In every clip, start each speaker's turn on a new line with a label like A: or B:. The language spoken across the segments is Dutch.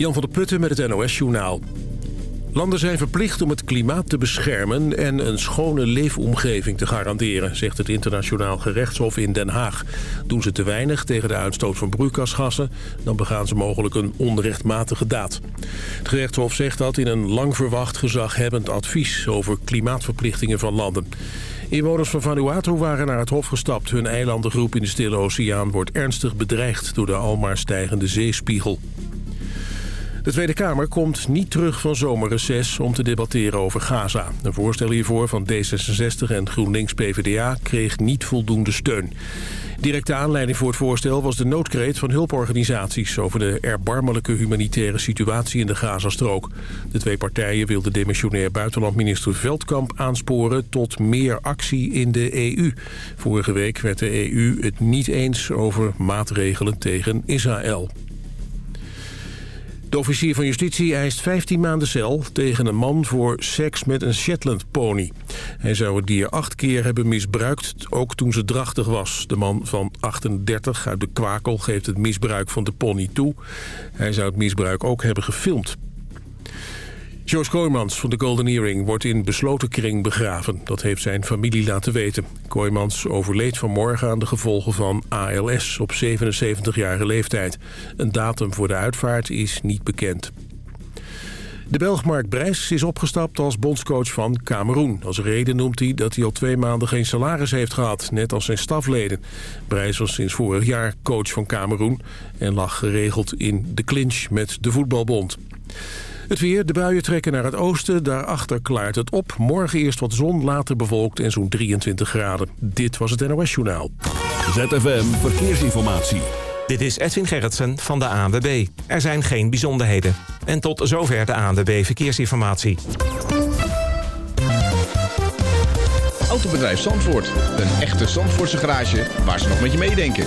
A: Jan van der Putten met het NOS-journaal. Landen zijn verplicht om het klimaat te beschermen en een schone leefomgeving te garanderen, zegt het internationaal gerechtshof in Den Haag. Doen ze te weinig tegen de uitstoot van broeikasgassen, dan begaan ze mogelijk een onrechtmatige daad. Het gerechtshof zegt dat in een lang verwacht gezaghebbend advies over klimaatverplichtingen van landen. Inwoners van Vanuatu waren naar het hof gestapt. Hun eilandengroep in de Stille Oceaan wordt ernstig bedreigd door de almaar stijgende zeespiegel. De Tweede Kamer komt niet terug van zomerreces om te debatteren over Gaza. Een voorstel hiervoor van D66 en GroenLinks-PVDA kreeg niet voldoende steun. Directe aanleiding voor het voorstel was de noodkreet van hulporganisaties... over de erbarmelijke humanitaire situatie in de Gazastrook. De twee partijen wilden demissionair buitenlandminister Veldkamp aansporen... tot meer actie in de EU. Vorige week werd de EU het niet eens over maatregelen tegen Israël. De officier van justitie eist 15 maanden cel tegen een man voor seks met een Shetland pony. Hij zou het dier acht keer hebben misbruikt, ook toen ze drachtig was. De man van 38 uit de Kwakel geeft het misbruik van de pony toe. Hij zou het misbruik ook hebben gefilmd. George Kooijmans van de Golden Earring wordt in besloten kring begraven. Dat heeft zijn familie laten weten. Kooijmans overleed vanmorgen aan de gevolgen van ALS op 77-jarige leeftijd. Een datum voor de uitvaart is niet bekend. De Belg Mark Brijs is opgestapt als bondscoach van Cameroen. Als reden noemt hij dat hij al twee maanden geen salaris heeft gehad, net als zijn stafleden. Brijs was sinds vorig jaar coach van Cameroen en lag geregeld in de clinch met de voetbalbond. Het weer, de buien trekken naar het oosten. Daarachter klaart het op. Morgen eerst wat zon, later bewolkt en zo'n 23 graden. Dit was het NOS Journaal.
B: ZFM Verkeersinformatie.
C: Dit is Edwin Gerritsen van de ANWB. Er zijn geen bijzonderheden. En tot zover de ANWB Verkeersinformatie.
D: Autobedrijf Zandvoort. Een echte Zandvoortse garage waar ze nog met je meedenken.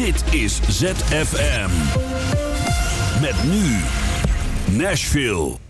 B: Dit is ZFM. Met nu Nashville.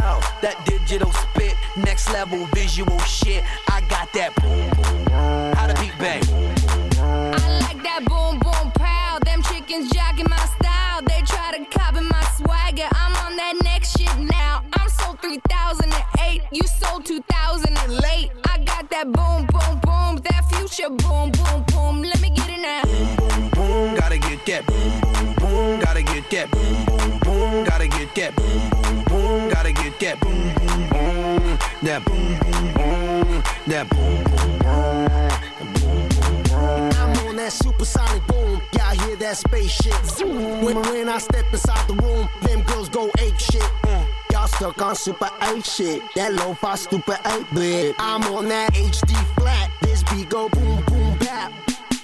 E: that digital spit, next level visual shit. I got that boom boom. How to beat bang.
F: That boom boom boom. That boom boom boom.
E: That boom boom boom.
G: I'm on that supersonic boom. Y'all hear that spaceship? Zoom. When, when I step inside the room, them girls go ape shit. Mm. Y'all stuck on super 8 shit. That low fi stupid 8 bit. I'm on that HD flat. This beat go boom boom bap.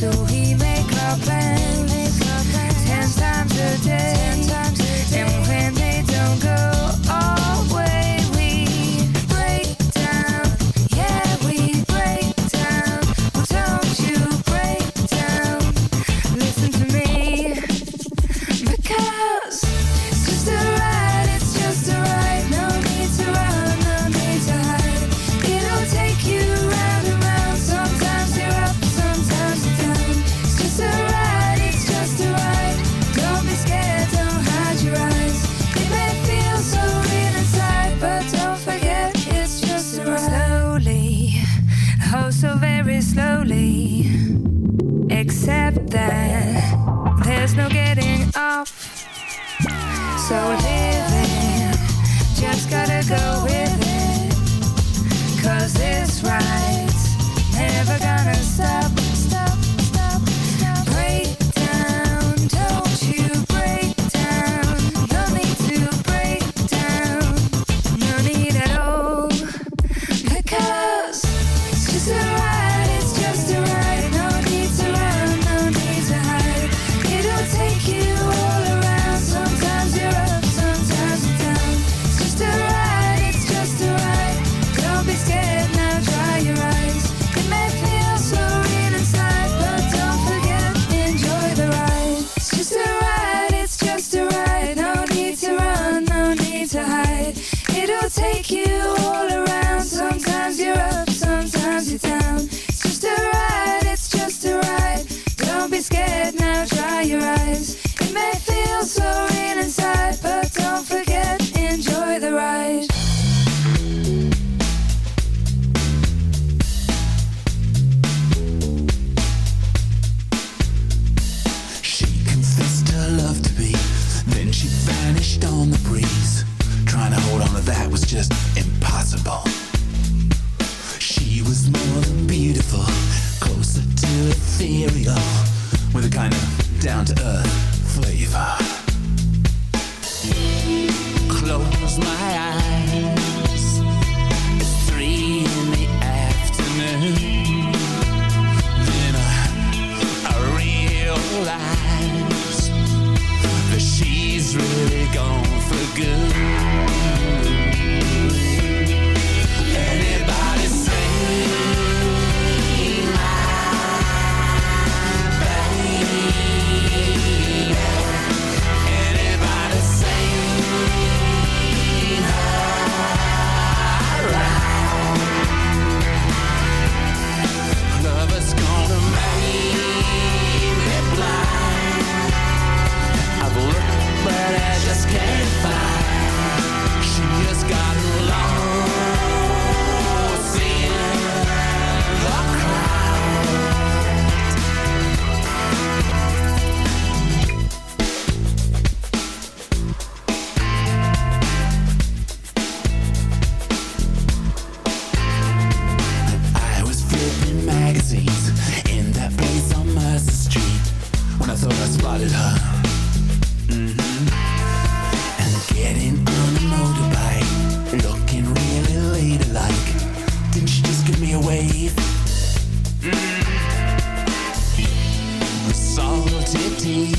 H: so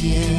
I: Yeah.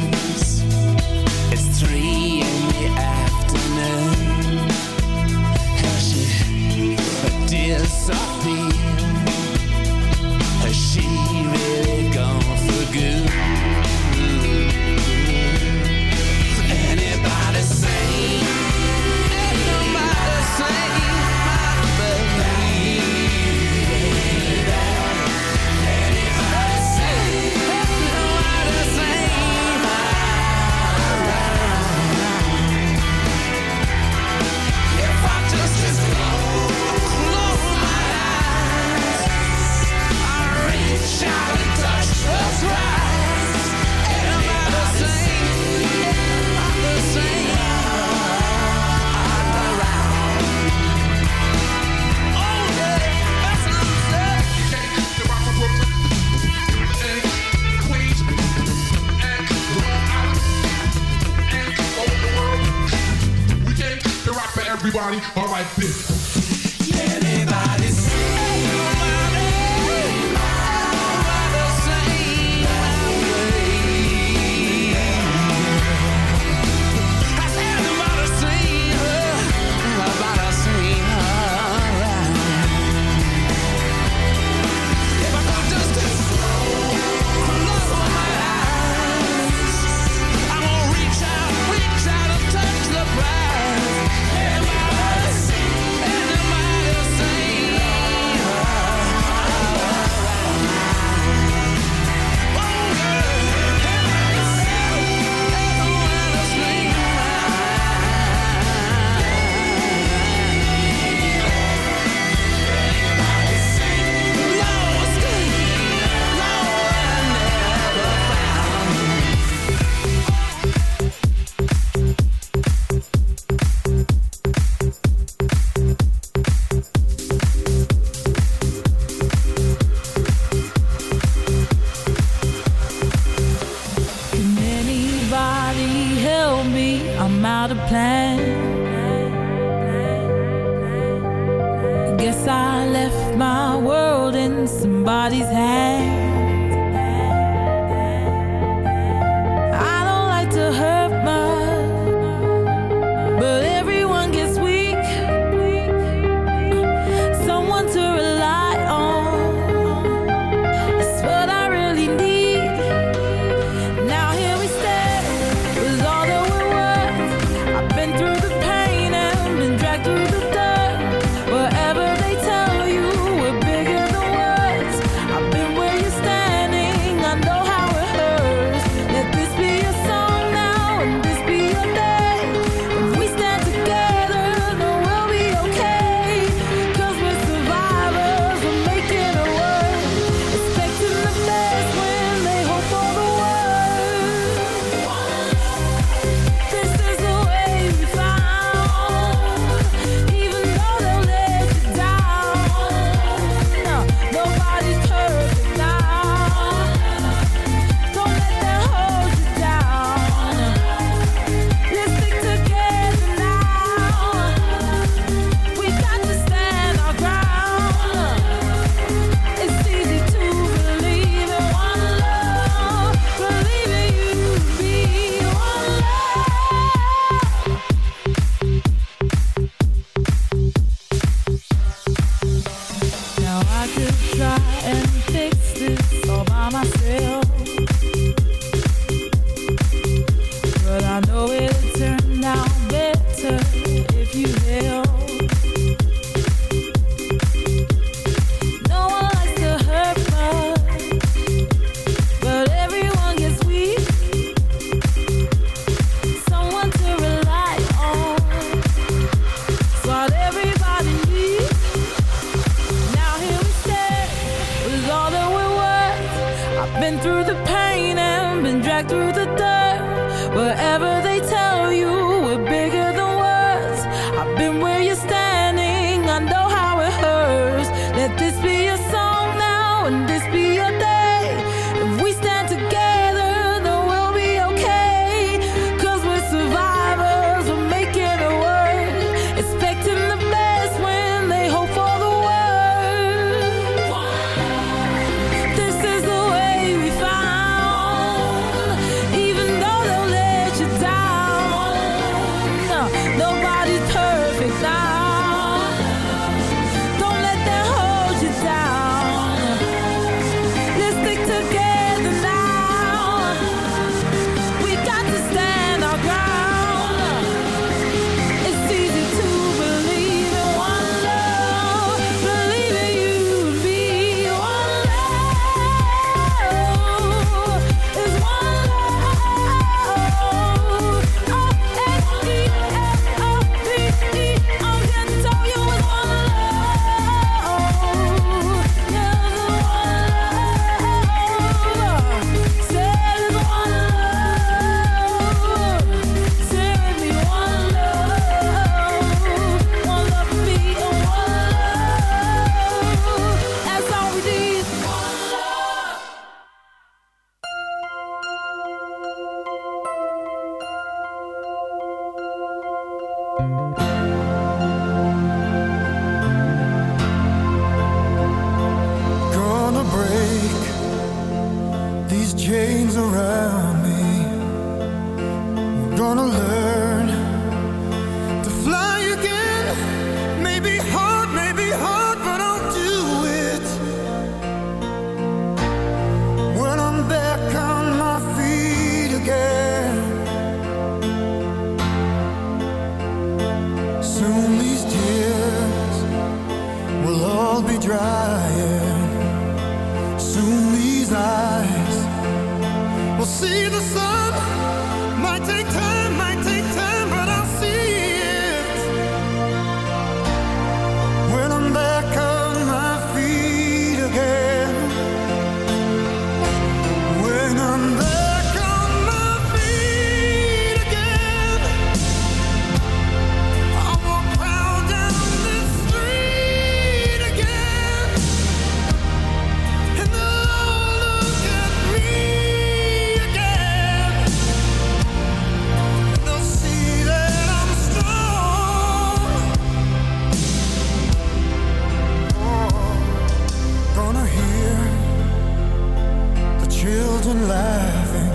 J: children laughing.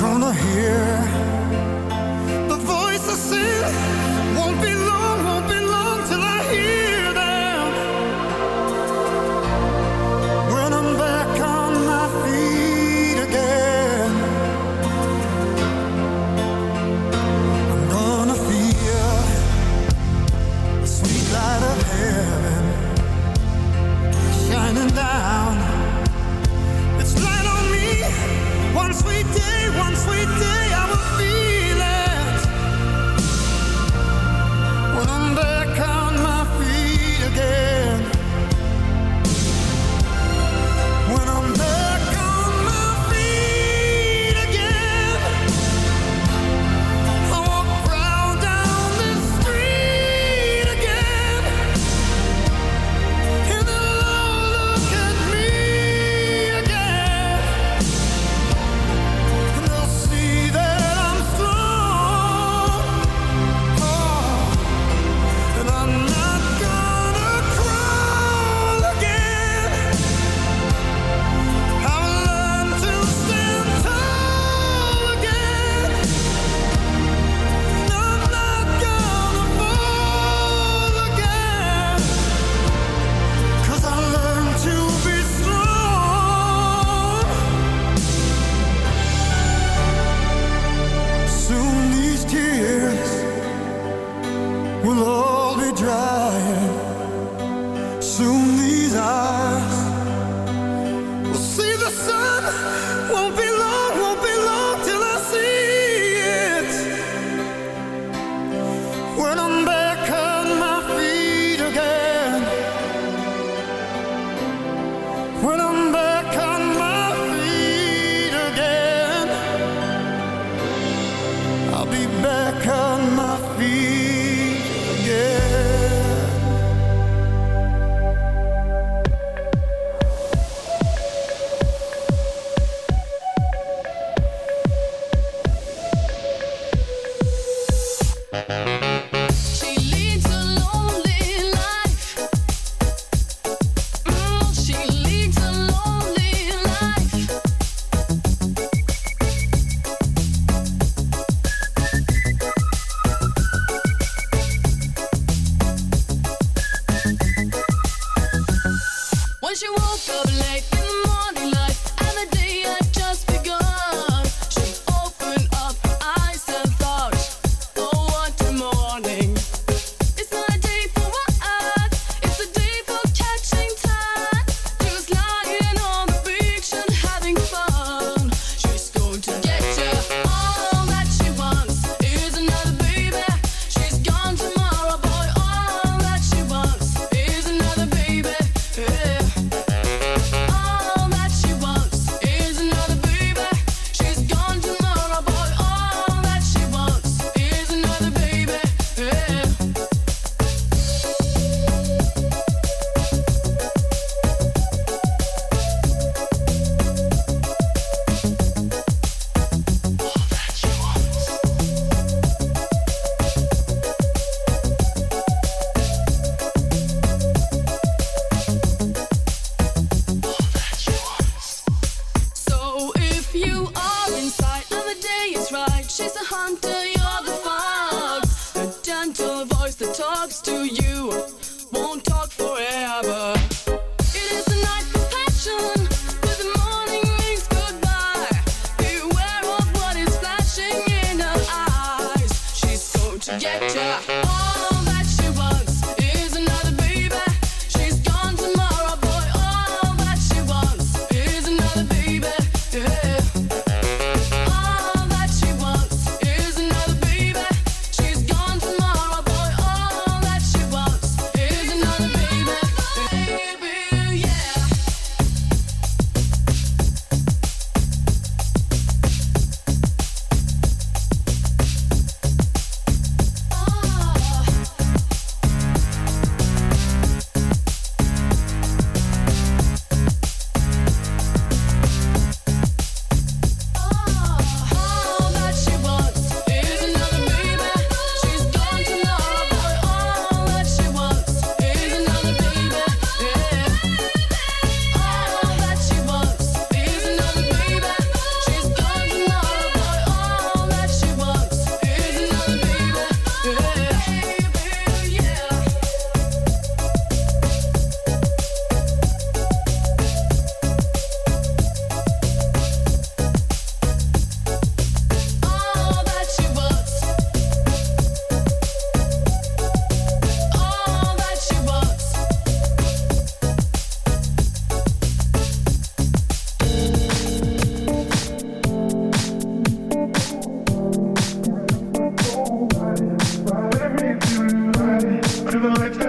K: Gonna hear the
L: voice of
M: sin. night.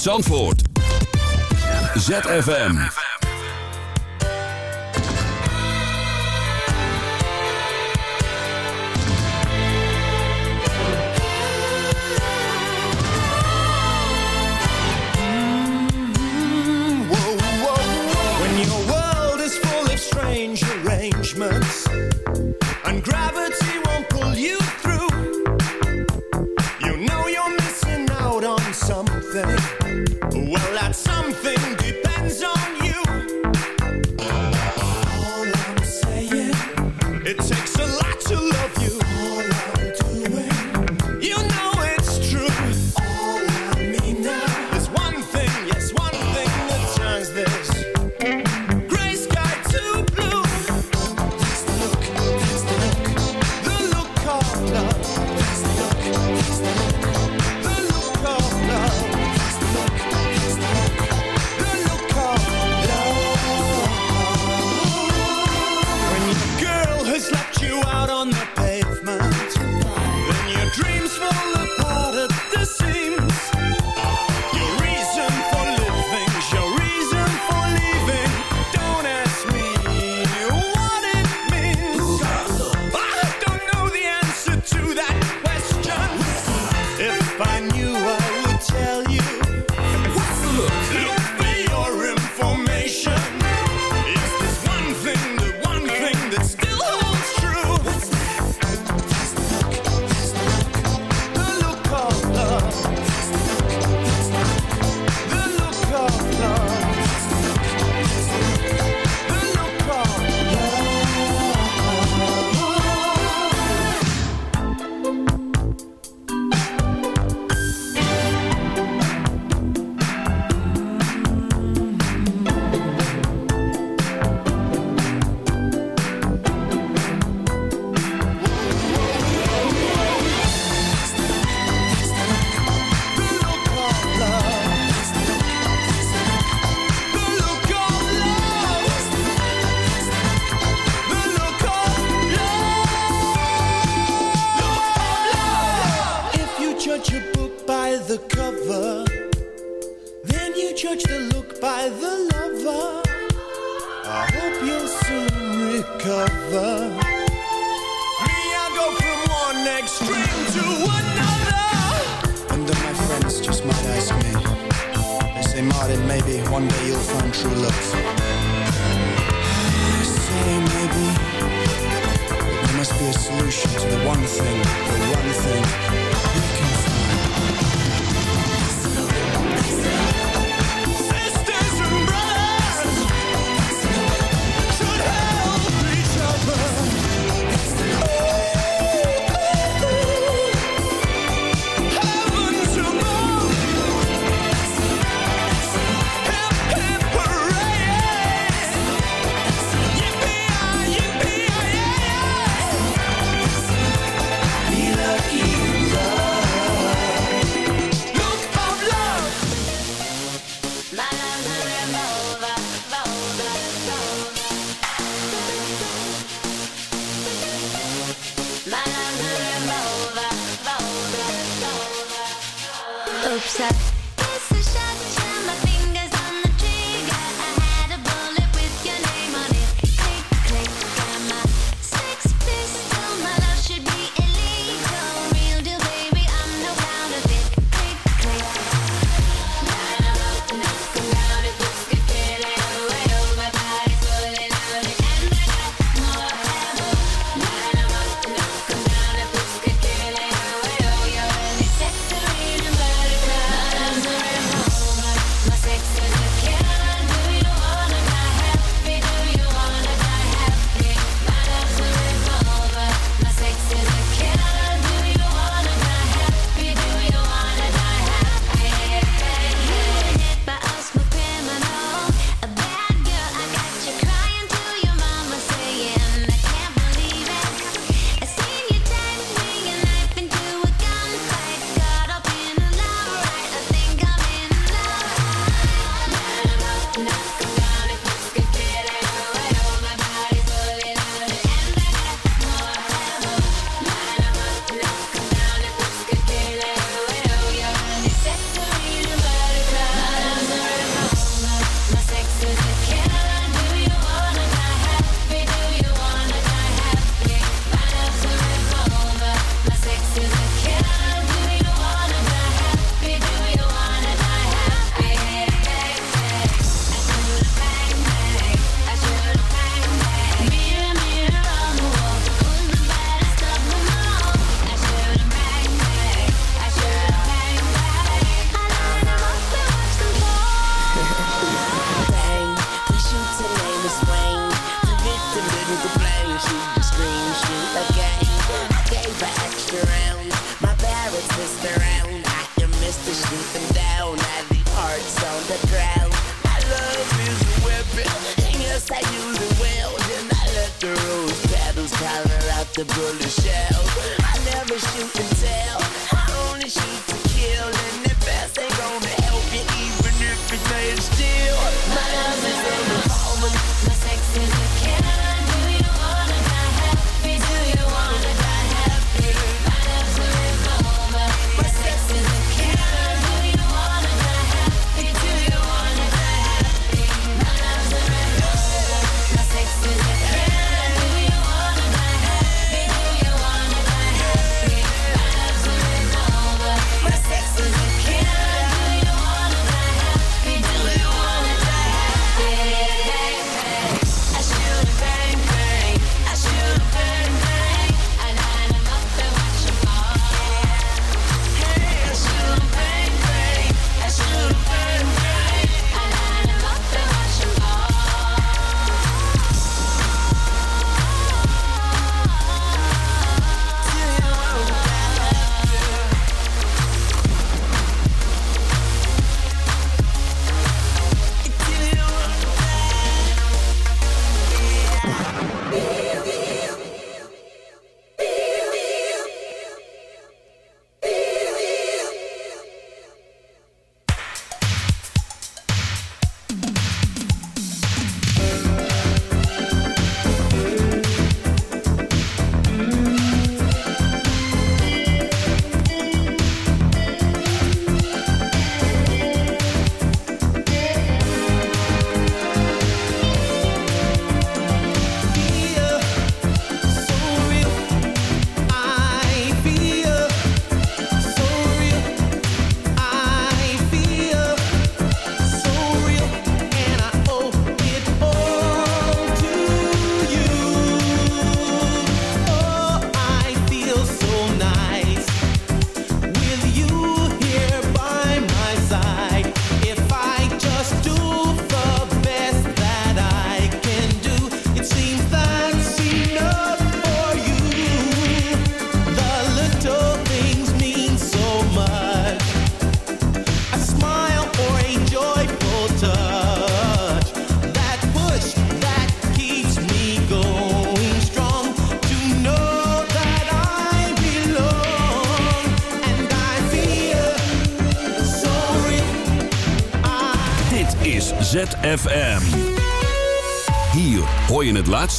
M: Zandvoort. ZFM.